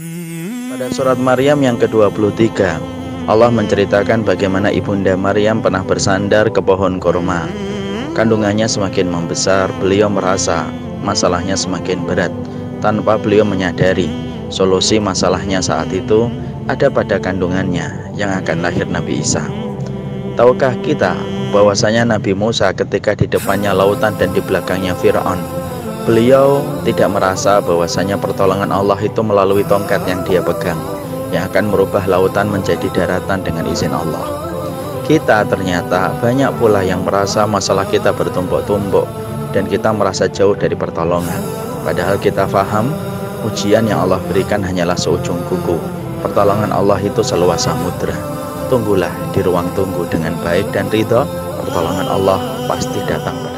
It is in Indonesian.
Pada surat Maryam yang ke-23, Allah menceritakan bagaimana ibunda Maryam pernah bersandar ke pohon korma. Kandungannya semakin membesar, beliau merasa masalahnya semakin berat tanpa beliau menyadari solusi masalahnya saat itu ada pada kandungannya yang akan lahir Nabi Isa. Tahukah kita bahwasanya Nabi Musa ketika di depannya lautan dan di belakangnya Firaun Beliau tidak merasa bahwasanya pertolongan Allah itu melalui tongkat yang dia pegang yang akan merubah lautan menjadi daratan dengan izin Allah. Kita ternyata banyak pula yang merasa masalah kita bertumpuk-tumpuk dan kita merasa jauh dari pertolongan. Padahal kita faham ujian yang Allah berikan hanyalah seujung kuku. Pertolongan Allah itu seluas samudra. Tunggulah di ruang tunggu dengan baik dan ridho, pertolongan Allah pasti datang